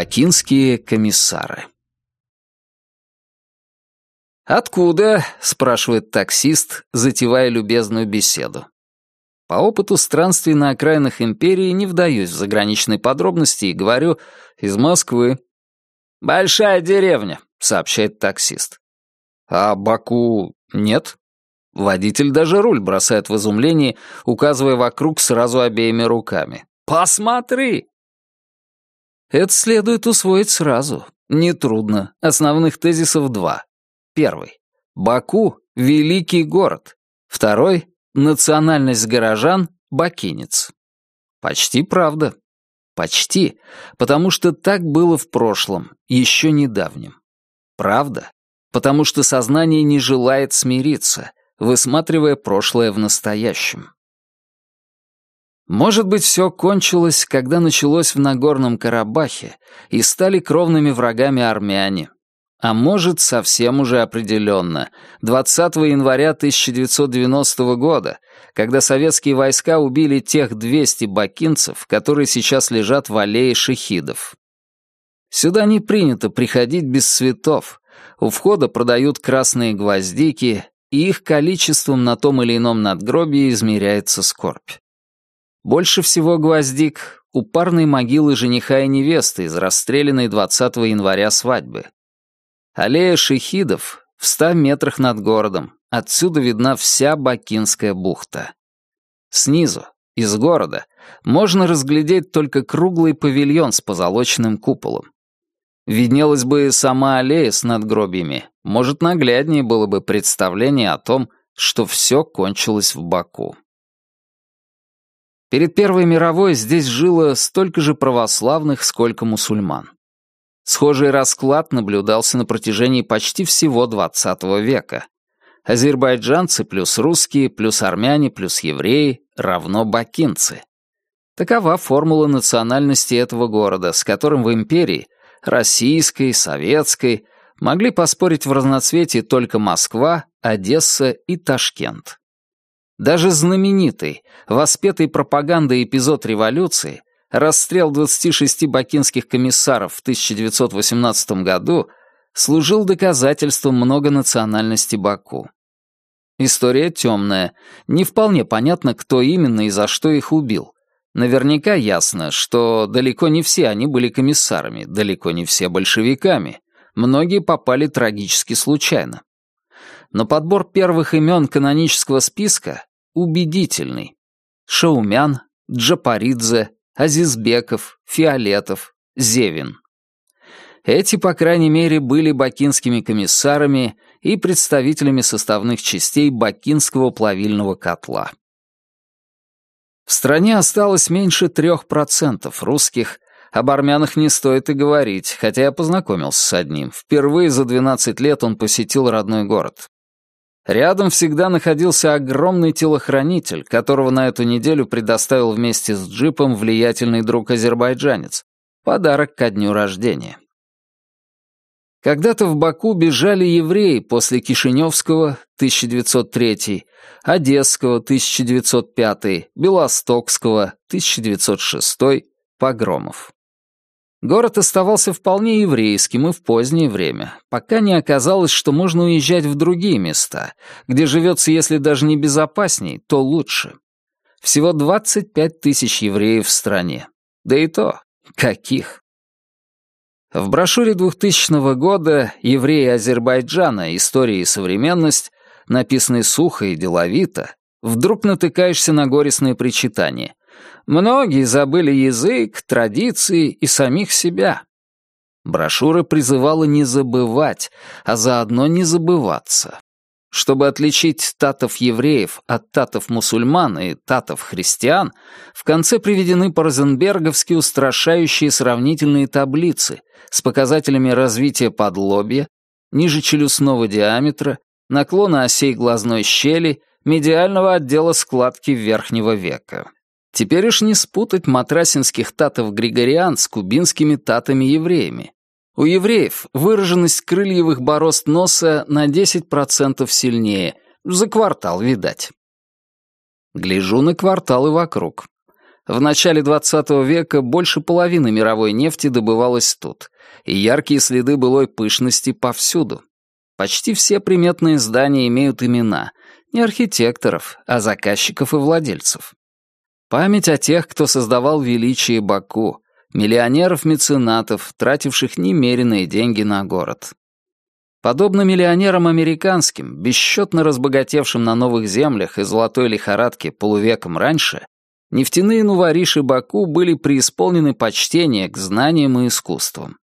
Бакинские комиссары. «Откуда?» — спрашивает таксист, затевая любезную беседу. По опыту странствий на окраинах империи не вдаюсь в заграничные подробности и говорю «из Москвы». «Большая деревня», — сообщает таксист. «А Баку нет?» Водитель даже руль бросает в изумлении, указывая вокруг сразу обеими руками. «Посмотри!» Это следует усвоить сразу. Нетрудно. Основных тезисов два. Первый. Баку — великий город. Второй. Национальность горожан — бакинец. Почти правда. Почти. Потому что так было в прошлом, еще недавнем. Правда. Потому что сознание не желает смириться, высматривая прошлое в настоящем. Может быть, все кончилось, когда началось в Нагорном Карабахе и стали кровными врагами армяне. А может, совсем уже определенно, 20 января 1990 года, когда советские войска убили тех 200 бакинцев, которые сейчас лежат в аллее шахидов. Сюда не принято приходить без цветов. У входа продают красные гвоздики, и их количеством на том или ином надгробии измеряется скорбь. Больше всего гвоздик у парной могилы жениха и невесты из расстрелянной 20 января свадьбы. Аллея шехидов в ста метрах над городом. Отсюда видна вся Бакинская бухта. Снизу, из города, можно разглядеть только круглый павильон с позолоченным куполом. Виднелась бы сама аллея с надгробиями, может, нагляднее было бы представление о том, что все кончилось в Баку. Перед Первой мировой здесь жило столько же православных, сколько мусульман. Схожий расклад наблюдался на протяжении почти всего XX века. Азербайджанцы плюс русские, плюс армяне, плюс евреи равно бакинцы. Такова формула национальности этого города, с которым в империи, российской, советской, могли поспорить в разноцветии только Москва, Одесса и Ташкент. Даже знаменитый, воспетый пропагандой эпизод революции, расстрел 26 бакинских комиссаров в 1918 году, служил доказательством многонациональности Баку. История темная, не вполне понятно, кто именно и за что их убил. Наверняка ясно, что далеко не все они были комиссарами, далеко не все большевиками. Многие попали трагически случайно. Но подбор первых имен канонического списка убедительный. Шаумян, Джапаридзе, Азизбеков, Фиолетов, Зевин. Эти, по крайней мере, были бакинскими комиссарами и представителями составных частей бакинского плавильного котла. В стране осталось меньше трех процентов русских, об армянах не стоит и говорить, хотя я познакомился с одним. Впервые за 12 лет он посетил родной город. Рядом всегда находился огромный телохранитель, которого на эту неделю предоставил вместе с джипом влиятельный друг-азербайджанец. Подарок ко дню рождения. Когда-то в Баку бежали евреи после Кишиневского, 1903, Одесского, 1905, Белостокского, 1906, погромов. Город оставался вполне еврейским и в позднее время, пока не оказалось, что можно уезжать в другие места, где живется, если даже не безопасней, то лучше. Всего 25 тысяч евреев в стране. Да и то, каких? В брошюре 2000 года «Евреи Азербайджана. История и современность», написанной сухо и деловито, вдруг натыкаешься на горестное причитание. Многие забыли язык, традиции и самих себя. Брошюра призывала не забывать, а заодно не забываться. Чтобы отличить татов-евреев от татов-мусульман и татов-христиан, в конце приведены по-розенберговски устрашающие сравнительные таблицы с показателями развития подлобья, ниже челюстного диаметра, наклона осей глазной щели, медиального отдела складки верхнего века. Теперь уж не спутать матрасинских татов-григориан с кубинскими татами-евреями. У евреев выраженность крыльевых борозд носа на 10% сильнее, за квартал видать. Гляжу на кварталы вокруг. В начале XX века больше половины мировой нефти добывалось тут, и яркие следы былой пышности повсюду. Почти все приметные здания имеют имена, не архитекторов, а заказчиков и владельцев. Память о тех, кто создавал величие Баку, миллионеров-меценатов, тративших немеренные деньги на город. Подобно миллионерам американским, бесчетно разбогатевшим на новых землях и золотой лихорадке полувеком раньше, нефтяные нувориши Баку были преисполнены почтения к знаниям и искусствам.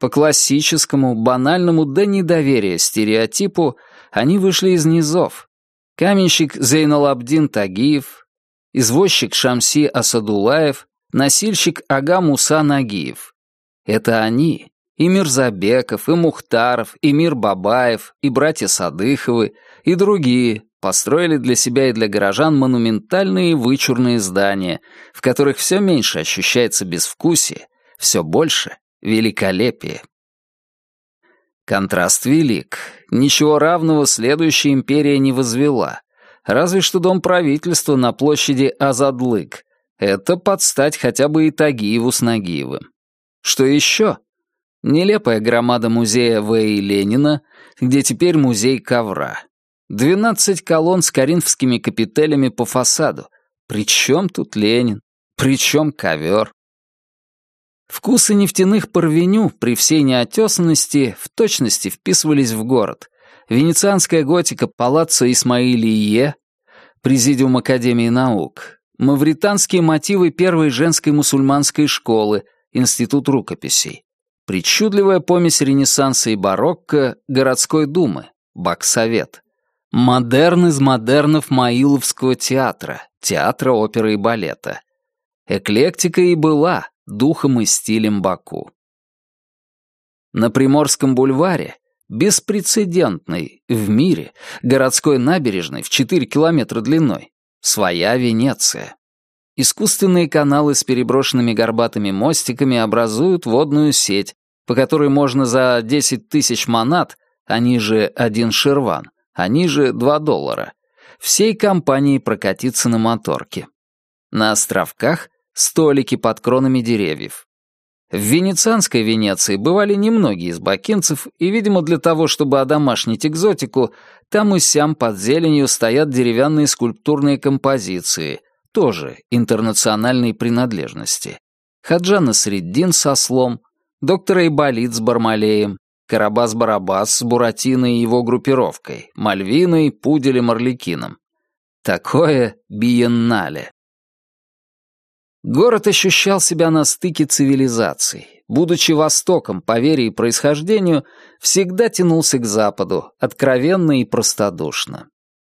По классическому, банальному до недоверия стереотипу они вышли из низов. Каменщик Зейналабдин Тагиев, извозчик Шамси Асадулаев, носильщик Ага Муса Нагиев. Это они, и Мирзабеков, и Мухтаров, и Мир Бабаев, и братья Садыховы, и другие построили для себя и для горожан монументальные вычурные здания, в которых все меньше ощущается безвкусие, все больше — великолепие. Контраст велик. Ничего равного следующая империя не возвела. Разве что дом правительства на площади Азадлык. Это подстать хотя бы и Тагиеву с Нагиевым. Что еще? Нелепая громада музея В.И. Ленина, где теперь музей ковра. Двенадцать колонн с коринфскими капителями по фасаду. Причем тут Ленин? Причем ковер? Вкусы нефтяных парвеню при всей неотесанности в точности вписывались в город. Венецианская готика Палаццо Исмаилие, Президиум Академии наук, мавританские мотивы первой женской мусульманской школы, Институт рукописей, причудливая помесь Ренессанса и барокко городской думы, Баксовет, модерн из модернов Маиловского театра, театра оперы и балета. Эклектика и была, духом и стилем Баку. На Приморском бульваре, беспрецедентной в мире, городской набережной в 4 километра длиной, своя Венеция. Искусственные каналы с переброшенными горбатыми мостиками образуют водную сеть, по которой можно за 10 тысяч монат, они же один шерван, они же 2 доллара, всей компанией прокатиться на моторке. На островках столики под кронами деревьев. В венецианской Венеции бывали немногие из бакинцев, и, видимо, для того, чтобы одомашнить экзотику, там и сям под зеленью стоят деревянные скульптурные композиции, тоже интернациональной принадлежности. Хаджана Среддин со слом, доктор Айболит с Бармалеем, Карабас-Барабас с Буратино и его группировкой, Мальвиной, Пуделем, Орликином. Такое биеннале. Город ощущал себя на стыке цивилизаций. Будучи Востоком по вере и происхождению, всегда тянулся к Западу, откровенно и простодушно.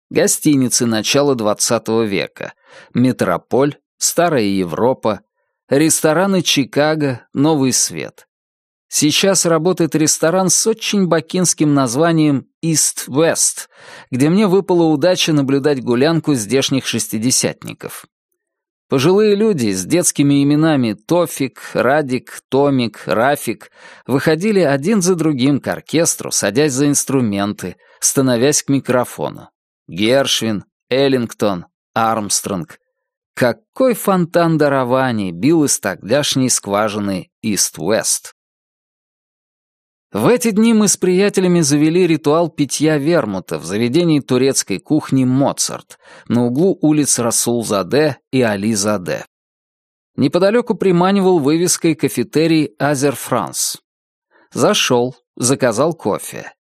Гостиницы начала XX века, Метрополь, Старая Европа, рестораны Чикаго, Новый Свет. Сейчас работает ресторан с очень бакинским названием West, где мне выпала удача наблюдать гулянку здешних шестидесятников. Пожилые люди с детскими именами Тофик, Радик, Томик, Рафик выходили один за другим к оркестру, садясь за инструменты, становясь к микрофону. Гершвин, Эллингтон, Армстронг. Какой фонтан дарований бил из тогдашней скважины Ист-Уэст. В эти дни мы с приятелями завели ритуал питья вермута в заведении турецкой кухни «Моцарт» на углу улиц Расул-Заде и Али-Заде. Неподалеку приманивал вывеской кафетерий «Азер Франс». Зашел, заказал кофе.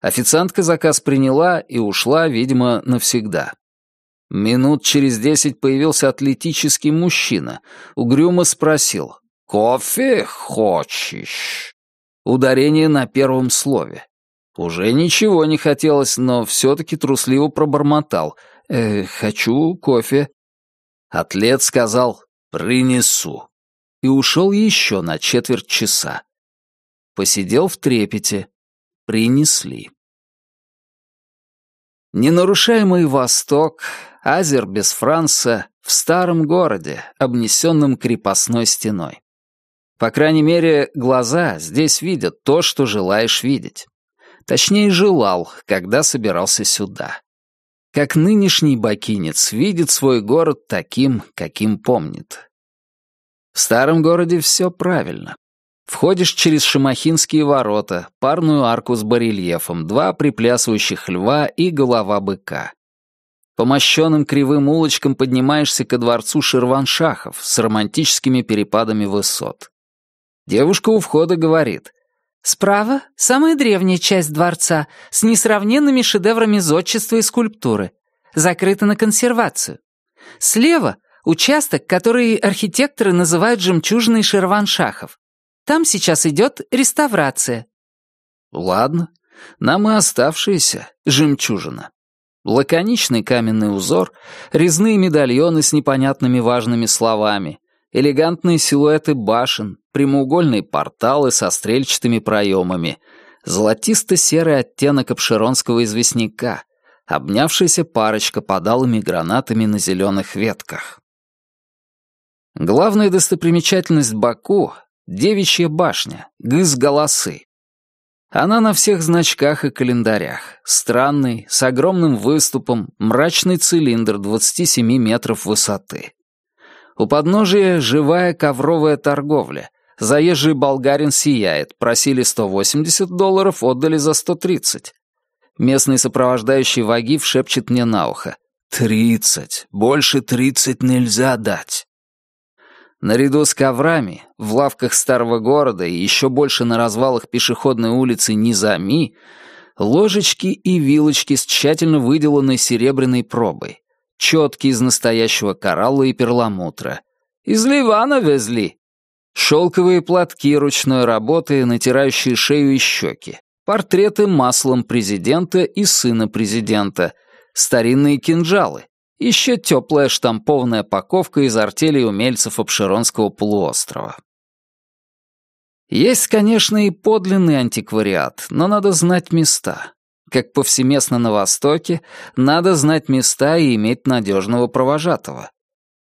Официантка заказ приняла и ушла, видимо, навсегда. Минут через десять появился атлетический мужчина. Угрюмо спросил «Кофе хочешь?» Ударение на первом слове. Уже ничего не хотелось, но все-таки трусливо пробормотал. «Э, «Хочу кофе». Атлет сказал «Принесу» и ушел еще на четверть часа. Посидел в трепете. Принесли. Ненарушаемый Восток, Азер без Франца, в старом городе, обнесенном крепостной стеной. По крайней мере, глаза здесь видят то, что желаешь видеть. Точнее, желал, когда собирался сюда. как нынешний бакинец видит свой город таким, каким помнит. В старом городе все правильно. Входишь через Шамахинские ворота, парную арку с барельефом, два приплясывающих льва и голова быка. По мощенным кривым улочкам поднимаешься ко дворцу Ширваншахов с романтическими перепадами высот. Девушка у входа говорит. «Справа — самая древняя часть дворца, с несравненными шедеврами зодчества и скульптуры. Закрыта на консервацию. Слева — участок, который архитекторы называют жемчужиной Ширваншахов. Там сейчас идет реставрация». «Ладно, нам и оставшаяся жемчужина». Лаконичный каменный узор, резные медальоны с непонятными важными словами, элегантные силуэты башен, прямоугольные порталы со стрельчатыми проемами, золотисто-серый оттенок обширонского известняка, обнявшаяся парочка под алыми гранатами на зеленых ветках. Главная достопримечательность Баку — девичья башня, гыз-голосы. Она на всех значках и календарях. Странный, с огромным выступом, мрачный цилиндр 27 метров высоты. У подножия живая ковровая торговля. Заезжий болгарин сияет, просили 180 долларов, отдали за 130. Местный сопровождающий Вагив шепчет мне на ухо. «Тридцать! Больше тридцать нельзя дать!» Наряду с коврами, в лавках старого города и еще больше на развалах пешеходной улицы Низами, ложечки и вилочки с тщательно выделанной серебряной пробой, четки из настоящего коралла и перламутра. Из Ливана везли. Шелковые платки ручной работы, натирающие шею и щеки, портреты маслом президента и сына президента, старинные кинжалы, еще теплая штампованная паковка из артелей умельцев Обширонского полуострова. Есть, конечно, и подлинный антиквариат, но надо знать места. Как повсеместно на Востоке, надо знать места и иметь надежного провожатого.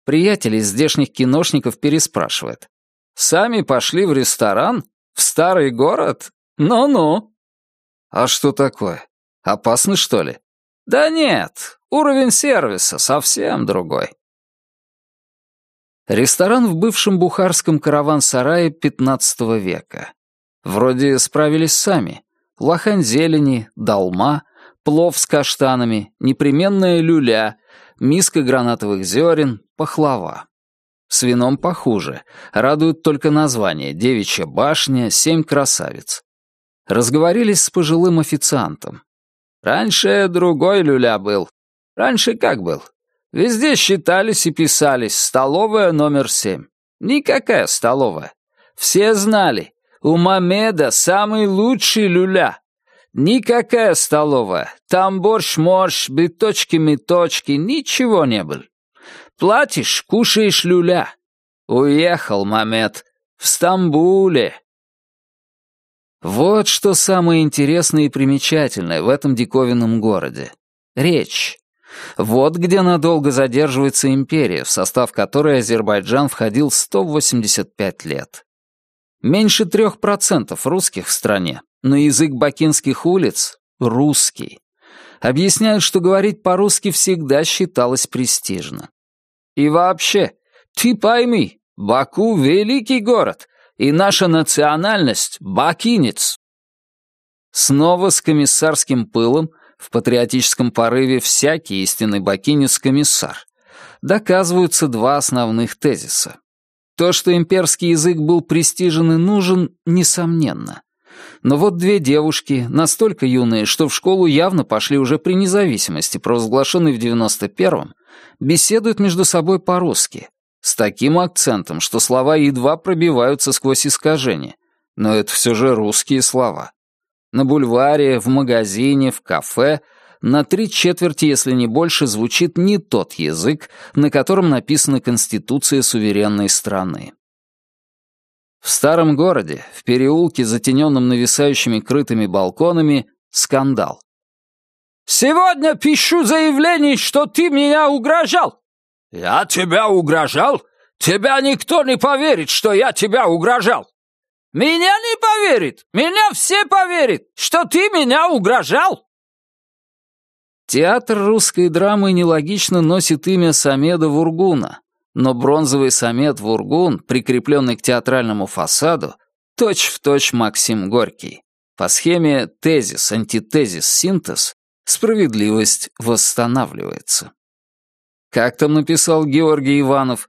Приятель из здешних киношников переспрашивает. «Сами пошли в ресторан? В старый город? Ну-ну». «А что такое? Опасно, что ли?» «Да нет, Уровень сервиса совсем другой. Ресторан в бывшем бухарском караван-сарае XV века. Вроде справились сами. Лохань зелени, долма, плов с каштанами, непременная люля, миска гранатовых зерен, пахлава. С вином похуже. Радует только название «Девичья башня», «Семь красавиц». Разговорились с пожилым официантом. «Раньше другой люля был, Раньше как был? Везде считались и писались «столовая номер семь». Никакая столовая. Все знали, у Мамеда самый лучший люля. Никакая столовая. Там борщ-морщ, биточки-меточки, ничего не было. Платишь, кушаешь люля. Уехал Мамед. В Стамбуле. Вот что самое интересное и примечательное в этом диковинном городе. Речь. Вот где надолго задерживается империя, в состав которой Азербайджан входил 185 лет. Меньше трех процентов русских в стране, но язык бакинских улиц — русский. Объясняют, что говорить по-русски всегда считалось престижно. И вообще, ты пойми, Баку — великий город, и наша национальность — бакинец. Снова с комиссарским пылом — в патриотическом порыве всякий истинный бакинец-комиссар. Доказываются два основных тезиса. То, что имперский язык был престижен и нужен, несомненно. Но вот две девушки, настолько юные, что в школу явно пошли уже при независимости, провозглашенной в 91-м, беседуют между собой по-русски, с таким акцентом, что слова едва пробиваются сквозь искажения. Но это все же русские слова. На бульваре, в магазине, в кафе на три четверти, если не больше, звучит не тот язык, на котором написана Конституция суверенной страны. В старом городе, в переулке, затененном нависающими крытыми балконами, скандал. «Сегодня пишу заявление, что ты меня угрожал!» «Я тебя угрожал? Тебя никто не поверит, что я тебя угрожал!» «Меня не поверит! Меня все поверят, что ты меня угрожал!» Театр русской драмы нелогично носит имя Самеда Вургуна, но бронзовый Самед Вургун, прикрепленный к театральному фасаду, точь-в-точь точь Максим Горький. По схеме тезис, антитезис, синтез справедливость восстанавливается. Как там написал Георгий Иванов,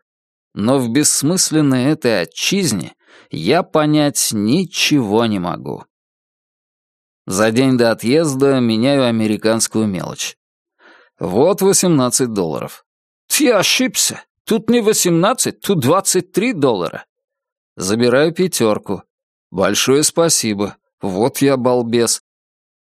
но в бессмысленной этой отчизне я понять ничего не могу. За день до отъезда меняю американскую мелочь. Вот 18 долларов. Я ошибся. Тут не 18, тут 23 доллара. Забираю пятерку. Большое спасибо. Вот я балбес.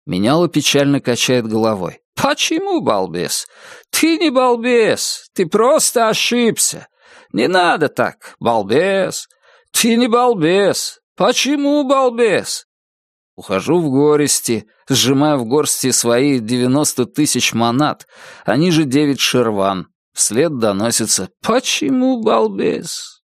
Меняла печально качает головой. «Почему балбес? Ты не балбес, ты просто ошибся. Не надо так, балбес. Ты не балбес. Почему балбес?» Ухожу в горести, сжимаю в горсти свои девяносто тысяч монат, они же девять шерван. Вслед доносится «Почему балбес?»